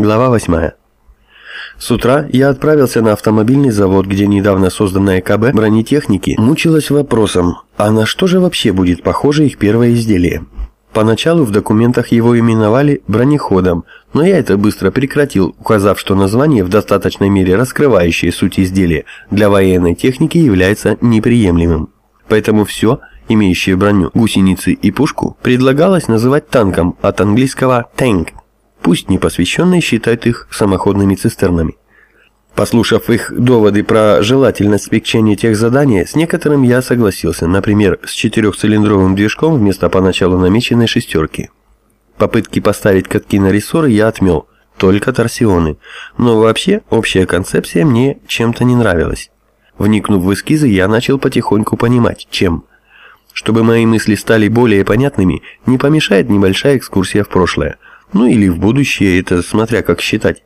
Глава 8. С утра я отправился на автомобильный завод, где недавно созданная КБ бронетехники мучилась вопросом, а на что же вообще будет похоже их первое изделие. Поначалу в документах его именовали бронеходом, но я это быстро прекратил, указав, что название, в достаточной мере раскрывающее суть изделия, для военной техники является неприемлемым. Поэтому все, имеющее броню, гусеницы и пушку, предлагалось называть танком от английского «tank», Пусть непосвященные считают их самоходными цистернами. Послушав их доводы про желательность смягчения тех заданий, с некоторым я согласился, например, с четырехцилиндровым движком вместо поначалу намеченной шестерки. Попытки поставить катки на рессоры я отмел, только торсионы, но вообще общая концепция мне чем-то не нравилась. Вникнув в эскизы, я начал потихоньку понимать, чем. Чтобы мои мысли стали более понятными, не помешает небольшая экскурсия в прошлое – ну или в будущее, это смотря как считать.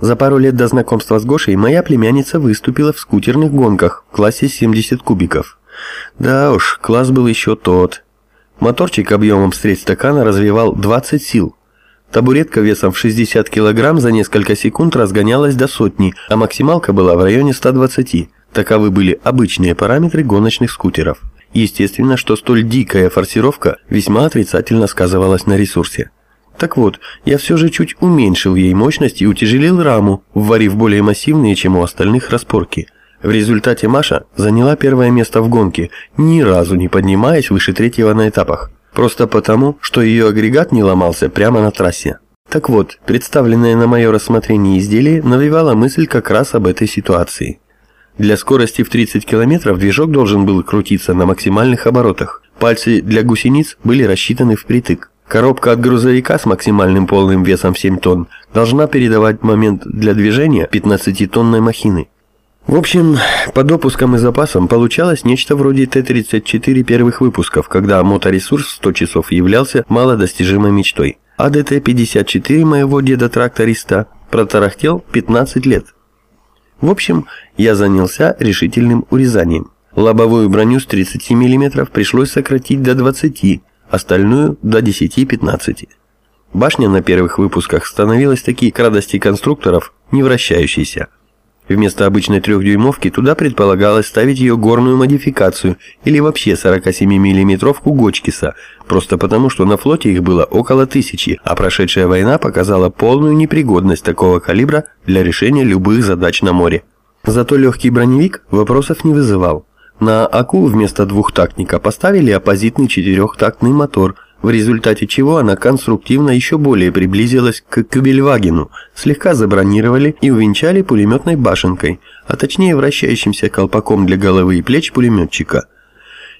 За пару лет до знакомства с Гошей моя племянница выступила в скутерных гонках в классе 70 кубиков. Да уж, класс был еще тот. Моторчик объемом с треть стакана развивал 20 сил. Табуретка весом в 60 килограмм за несколько секунд разгонялась до сотни, а максималка была в районе 120. Таковы были обычные параметры гоночных скутеров. Естественно, что столь дикая форсировка весьма отрицательно сказывалась на ресурсе. Так вот, я все же чуть уменьшил ей мощность и утяжелил раму, вварив более массивные, чем у остальных распорки. В результате Маша заняла первое место в гонке, ни разу не поднимаясь выше третьего на этапах. Просто потому, что ее агрегат не ломался прямо на трассе. Так вот, представленное на мое рассмотрение изделие навевало мысль как раз об этой ситуации. Для скорости в 30 км движок должен был крутиться на максимальных оборотах. Пальцы для гусениц были рассчитаны впритык. Коробка от грузовика с максимальным полным весом 7 тонн должна передавать момент для движения 15-тонной махины. В общем, по допускам и запасам получалось нечто вроде Т-34 первых выпусков, когда моторесурс в 100 часов являлся малодостижимой мечтой. А ДТ-54 моего деда-тракториста протарахтел 15 лет. В общем, я занялся решительным урезанием. Лобовую броню с 30 мм пришлось сократить до 20 остальную до 10-15. Башня на первых выпусках становилась таки к радости конструкторов не вращающейся. Вместо обычной трехдюймовки туда предполагалось ставить ее горную модификацию или вообще 47 миллиметровку Гочкиса, просто потому что на флоте их было около тысячи, а прошедшая война показала полную непригодность такого калибра для решения любых задач на море. Зато легкий броневик вопросов не вызывал. На АКУ вместо двухтактника поставили оппозитный четырехтактный мотор, в результате чего она конструктивно еще более приблизилась к Кюбельвагену, слегка забронировали и увенчали пулеметной башенкой, а точнее вращающимся колпаком для головы и плеч пулеметчика.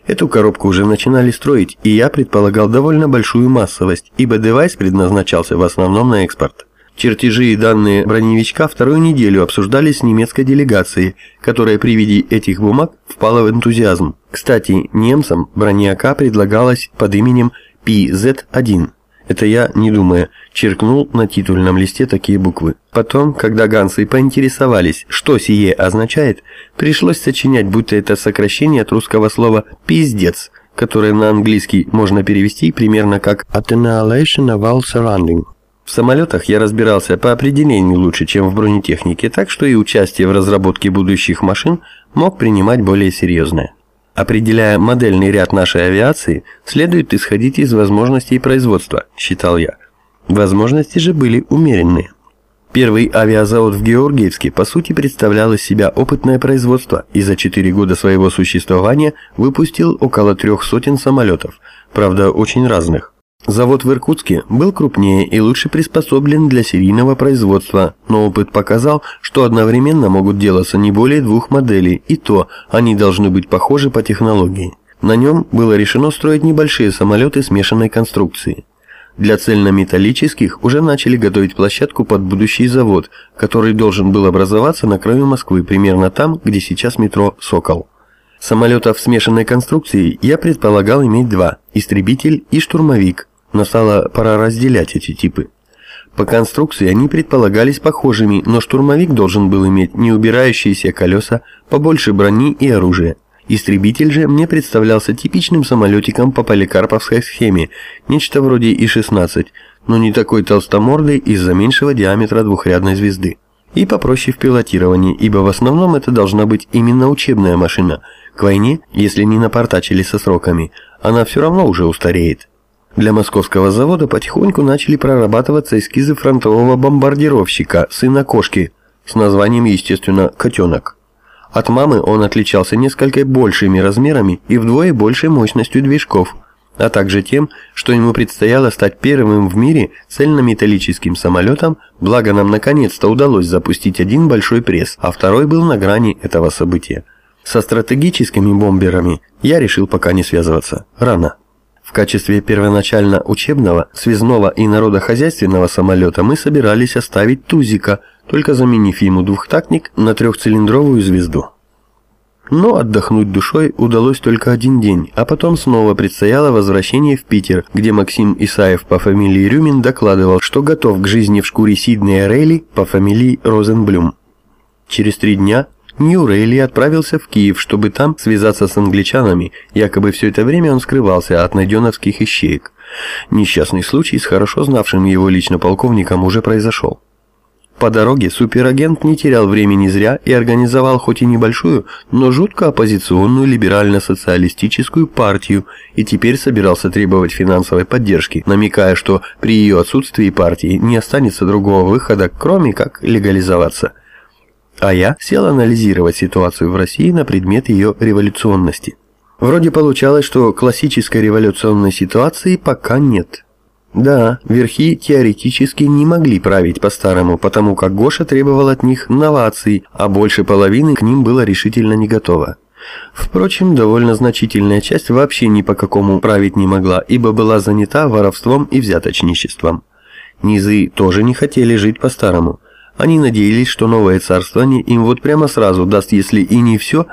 Эту коробку уже начинали строить, и я предполагал довольно большую массовость, ибо девайс предназначался в основном на экспорт. Чертежи и данные броневичка вторую неделю обсуждались с немецкой делегацией, которая при виде этих бумаг впала в энтузиазм. Кстати, немцам бронеака предлагалось под именем PZ-1. Это я, не думая, черкнул на титульном листе такие буквы. Потом, когда ганцы поинтересовались, что сие означает, пришлось сочинять, будто это сокращение от русского слова «пиздец», которое на английский можно перевести примерно как «Attenuation of all surrounding». В самолетах я разбирался по определению лучше, чем в бронетехнике, так что и участие в разработке будущих машин мог принимать более серьезное. Определяя модельный ряд нашей авиации, следует исходить из возможностей производства, считал я. Возможности же были умеренные. Первый авиазавод в Георгиевске по сути представлял из себя опытное производство и за 4 года своего существования выпустил около трех сотен самолетов, правда очень разных. Завод в Иркутске был крупнее и лучше приспособлен для серийного производства, но опыт показал, что одновременно могут делаться не более двух моделей, и то они должны быть похожи по технологии. На нем было решено строить небольшие самолеты смешанной конструкции. Для цельнометаллических уже начали готовить площадку под будущий завод, который должен был образоваться на краю Москвы, примерно там, где сейчас метро «Сокол». Самолетов смешанной конструкции я предполагал иметь два – истребитель и штурмовик, Настала пора разделять эти типы. По конструкции они предполагались похожими, но штурмовик должен был иметь не убирающиеся колеса, побольше брони и оружия. Истребитель же мне представлялся типичным самолетиком по поликарповской схеме, нечто вроде И-16, но не такой толстомордый из-за меньшего диаметра двухрядной звезды. И попроще в пилотировании, ибо в основном это должна быть именно учебная машина. К войне, если не напортачили со сроками, она все равно уже устареет. Для московского завода потихоньку начали прорабатываться эскизы фронтового бомбардировщика, сына кошки, с названием, естественно, «Котенок». От мамы он отличался несколько большими размерами и вдвое большей мощностью движков, а также тем, что ему предстояло стать первым в мире цельнометаллическим самолетом, благо нам наконец-то удалось запустить один большой пресс, а второй был на грани этого события. Со стратегическими бомберами я решил пока не связываться. Рано. В качестве первоначально учебного, связного и народохозяйственного самолета мы собирались оставить Тузика, только заменив ему двухтактник на трехцилиндровую звезду. Но отдохнуть душой удалось только один день, а потом снова предстояло возвращение в Питер, где Максим Исаев по фамилии Рюмин докладывал, что готов к жизни в шкуре Сиднея Рейли по фамилии Розенблюм. Через три дня Нью Рейли отправился в Киев, чтобы там связаться с англичанами, якобы все это время он скрывался от найденовских ищеек. Несчастный случай с хорошо знавшим его лично полковником уже произошел. По дороге суперагент не терял времени зря и организовал хоть и небольшую, но жутко оппозиционную либерально-социалистическую партию и теперь собирался требовать финансовой поддержки, намекая, что при ее отсутствии партии не останется другого выхода, кроме как легализоваться – а я сел анализировать ситуацию в России на предмет ее революционности. Вроде получалось, что классической революционной ситуации пока нет. Да, верхи теоретически не могли править по-старому, потому как Гоша требовал от них новаций, а больше половины к ним было решительно не готово. Впрочем, довольно значительная часть вообще ни по какому править не могла, ибо была занята воровством и взяточничеством. Низы тоже не хотели жить по-старому. Они надеялись, что новое царствование им вот прямо сразу даст, если и не все,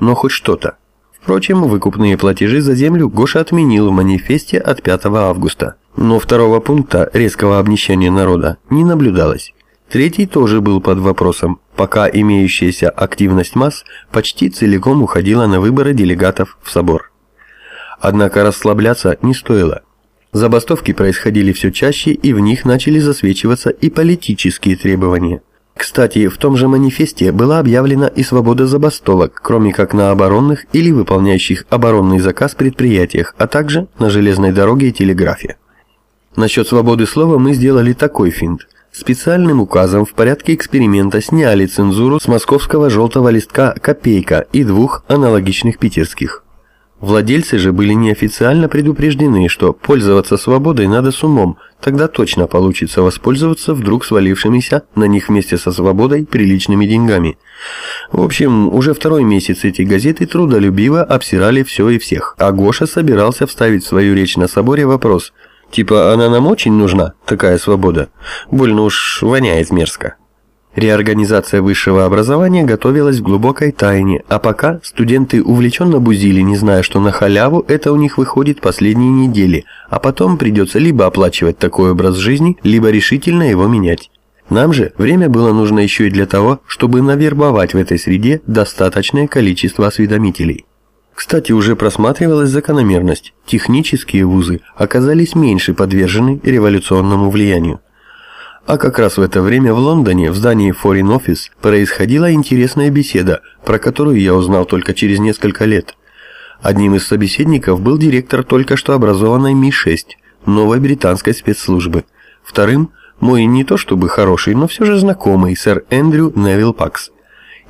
но хоть что-то. Впрочем, выкупные платежи за землю Гоша отменил в манифесте от 5 августа. Но второго пункта резкого обнищания народа не наблюдалось. Третий тоже был под вопросом, пока имеющаяся активность масс почти целиком уходила на выборы делегатов в собор. Однако расслабляться не стоило. Забастовки происходили все чаще, и в них начали засвечиваться и политические требования. Кстати, в том же манифесте была объявлена и свобода забастовок, кроме как на оборонных или выполняющих оборонный заказ предприятиях, а также на железной дороге и телеграфе. Насчет свободы слова мы сделали такой финт. Специальным указом в порядке эксперимента сняли цензуру с московского желтого листка «Копейка» и двух аналогичных питерских. Владельцы же были неофициально предупреждены, что пользоваться свободой надо с умом, тогда точно получится воспользоваться вдруг свалившимися на них вместе со свободой приличными деньгами. В общем, уже второй месяц эти газеты трудолюбиво обсирали все и всех, а Гоша собирался вставить в свою речь на соборе вопрос, типа «она нам очень нужна, такая свобода?» Больно уж воняет мерзко. Реорганизация высшего образования готовилась в глубокой тайне, а пока студенты увлеченно бузили, не зная, что на халяву это у них выходит последние недели, а потом придется либо оплачивать такой образ жизни, либо решительно его менять. Нам же время было нужно еще и для того, чтобы навербовать в этой среде достаточное количество осведомителей. Кстати, уже просматривалась закономерность. Технические вузы оказались меньше подвержены революционному влиянию. А как раз в это время в Лондоне, в здании Foreign Office, происходила интересная беседа, про которую я узнал только через несколько лет. Одним из собеседников был директор только что образованной Ми-6, новой британской спецслужбы. Вторым – мой не то чтобы хороший, но все же знакомый сэр Эндрю Невилл Пакс.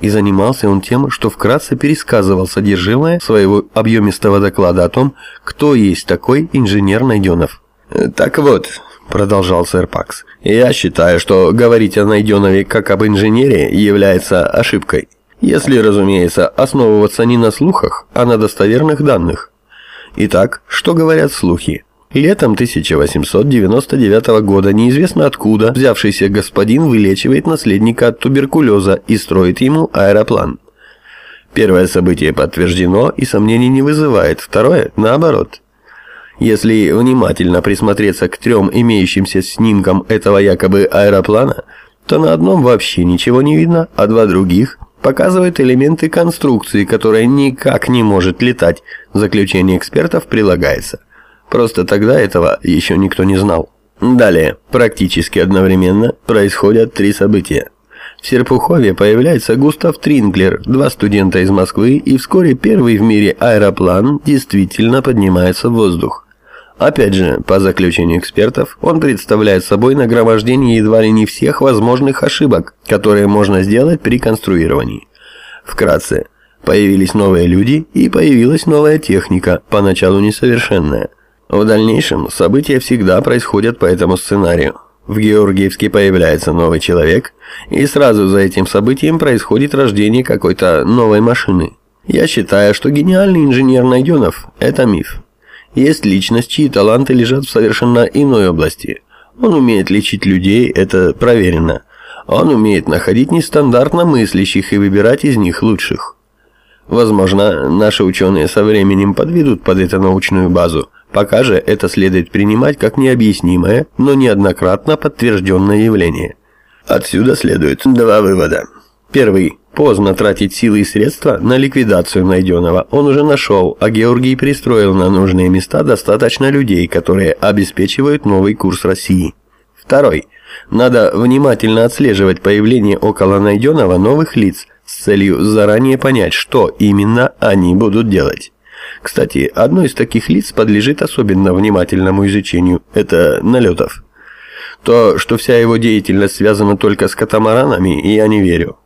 И занимался он тем, что вкратце пересказывал содержимое своего объемистого доклада о том, кто есть такой инженер Найденов. «Так вот», – продолжал сэр Пакс, я считаю, что говорить о Найденове как об инженере является ошибкой. Если, разумеется, основываться не на слухах, а на достоверных данных. Итак, что говорят слухи? Летом 1899 года неизвестно откуда взявшийся господин вылечивает наследника от туберкулеза и строит ему аэроплан. Первое событие подтверждено и сомнений не вызывает, второе – наоборот – если внимательно присмотреться к трем имеющимся снимкам этого якобы аэроплана, то на одном вообще ничего не видно, а два других, показывает элементы конструкции, которая никак не может летать. Заключение экспертов прилагается. Просто тогда этого еще никто не знал. Далее, практически одновременно, происходят три события. В Серпухове появляется Густав Тринглер, два студента из Москвы, и вскоре первый в мире аэроплан действительно поднимается в воздух. Опять же, по заключению экспертов, он представляет собой нагромождение едва ли не всех возможных ошибок, которые можно сделать при конструировании. Вкратце, появились новые люди и появилась новая техника, поначалу несовершенная. В дальнейшем события всегда происходят по этому сценарию. В Георгиевске появляется новый человек, и сразу за этим событием происходит рождение какой-то новой машины. Я считаю, что гениальный инженер Найденов – это миф. Есть личность, чьи таланты лежат в совершенно иной области. Он умеет лечить людей, это проверено. Он умеет находить нестандартно мыслящих и выбирать из них лучших. Возможно, наши ученые со временем подведут под это научную базу, пока же это следует принимать как необъяснимое, но неоднократно подтвержденное явление. Отсюда следует два вывода. Первый. Поздно тратить силы и средства на ликвидацию найденного. Он уже нашел, а Георгий пристроил на нужные места достаточно людей, которые обеспечивают новый курс России. Второй. Надо внимательно отслеживать появление около найденного новых лиц с целью заранее понять, что именно они будут делать. Кстати, одно из таких лиц подлежит особенно внимательному изучению – это Налетов. То, что вся его деятельность связана только с катамаранами, я не верю.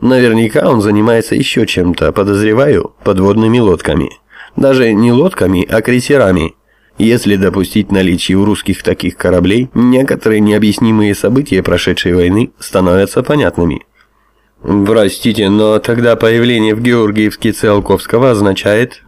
Наверняка он занимается еще чем-то, подозреваю, подводными лодками. Даже не лодками, а крейсерами. Если допустить наличие у русских таких кораблей, некоторые необъяснимые события прошедшей войны становятся понятными. Простите, но тогда появление в Георгиевске Циолковского означает...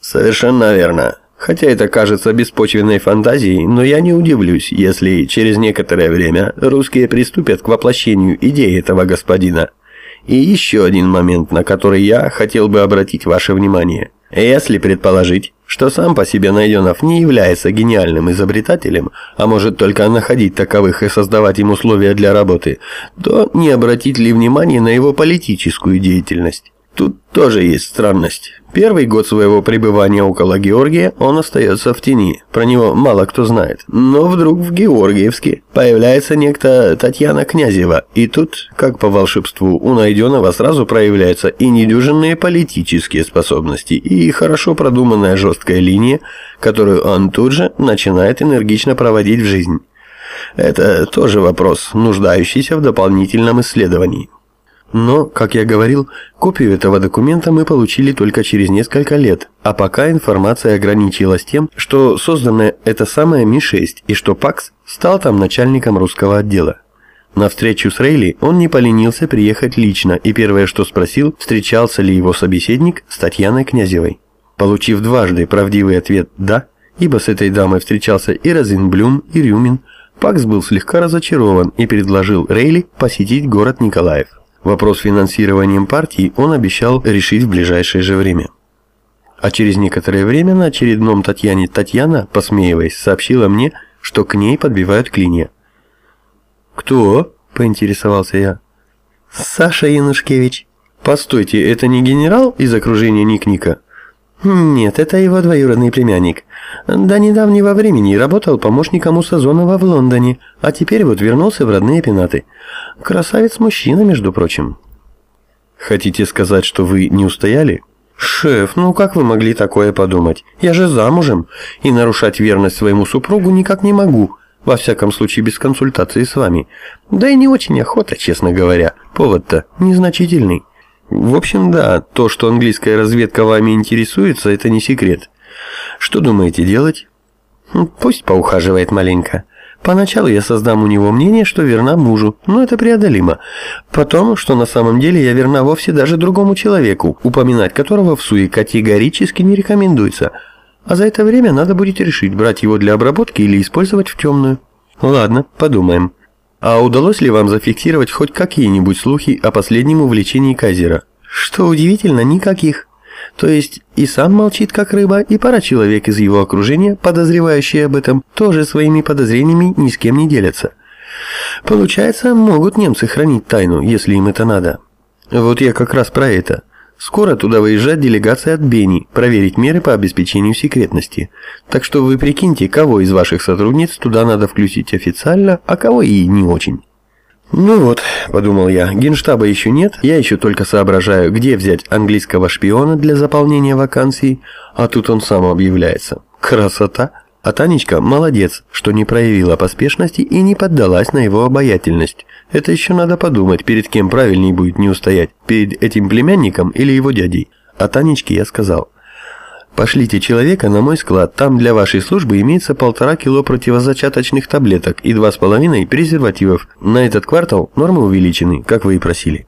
Совершенно верно. Хотя это кажется беспочвенной фантазией, но я не удивлюсь, если через некоторое время русские приступят к воплощению идеи этого господина – и еще один момент, на который я хотел бы обратить ваше внимание. Если предположить, что сам по себе Найденов не является гениальным изобретателем, а может только находить таковых и создавать им условия для работы, то не обратить ли внимание на его политическую деятельность? Тут тоже есть странность. Первый год своего пребывания около Георгия он остается в тени, про него мало кто знает. Но вдруг в Георгиевске появляется некто Татьяна Князева, и тут, как по волшебству, у найденного сразу проявляются и недюжинные политические способности, и хорошо продуманная жесткая линия, которую он тут же начинает энергично проводить в жизнь. Это тоже вопрос, нуждающийся в дополнительном исследовании. Но, как я говорил, копию этого документа мы получили только через несколько лет, а пока информация ограничилась тем, что создана эта самая Ми-6 и что Пакс стал там начальником русского отдела. На встречу с Рейли он не поленился приехать лично и первое, что спросил, встречался ли его собеседник с Татьяной Князевой. Получив дважды правдивый ответ «да», ибо с этой дамой встречался и Розенблюм, и Рюмин, Пакс был слегка разочарован и предложил Рейли посетить город Николаев. Вопрос финансированием партии он обещал решить в ближайшее же время. А через некоторое время на очередном Татьяне Татьяна, посмеиваясь, сообщила мне, что к ней подбивают клинья. «Кто?» – поинтересовался я. «Саша Янушкевич». «Постойте, это не генерал из окружения Ник-Ника?» «Нет, это его двоюродный племянник. До недавнего времени работал помощником у Сазонова в Лондоне, а теперь вот вернулся в родные пенаты. Красавец-мужчина, между прочим». «Хотите сказать, что вы не устояли?» «Шеф, ну как вы могли такое подумать? Я же замужем, и нарушать верность своему супругу никак не могу, во всяком случае без консультации с вами. Да и не очень охота, честно говоря, повод-то незначительный». В общем, да, то, что английская разведка вами интересуется, это не секрет. Что думаете делать? Пусть поухаживает маленько. Поначалу я создам у него мнение, что верна мужу, но это преодолимо. Потом, что на самом деле я верна вовсе даже другому человеку, упоминать которого в суе категорически не рекомендуется. А за это время надо будет решить, брать его для обработки или использовать в темную. Ладно, подумаем. А удалось ли вам зафиксировать хоть какие-нибудь слухи о последнем увлечении Казера? Что удивительно, никаких. То есть и сам молчит как рыба, и пара человек из его окружения, подозревающие об этом, тоже своими подозрениями ни с кем не делятся. Получается, могут немцы хранить тайну, если им это надо. Вот я как раз про это. Скоро туда выезжает делегация от Бени, проверить меры по обеспечению секретности. Так что вы прикиньте, кого из ваших сотрудниц туда надо включить официально, а кого и не очень. «Ну вот», — подумал я, — «генштаба еще нет, я еще только соображаю, где взять английского шпиона для заполнения вакансий, а тут он сам объявляется. Красота!» А Танечка молодец, что не проявила поспешности и не поддалась на его обаятельность. Это еще надо подумать, перед кем правильней будет не устоять, перед этим племянником или его дядей. А Танечке я сказал, Пошлите человека на мой склад, там для вашей службы имеется полтора кило противозачаточных таблеток и два с половиной презервативов. На этот квартал нормы увеличены, как вы и просили.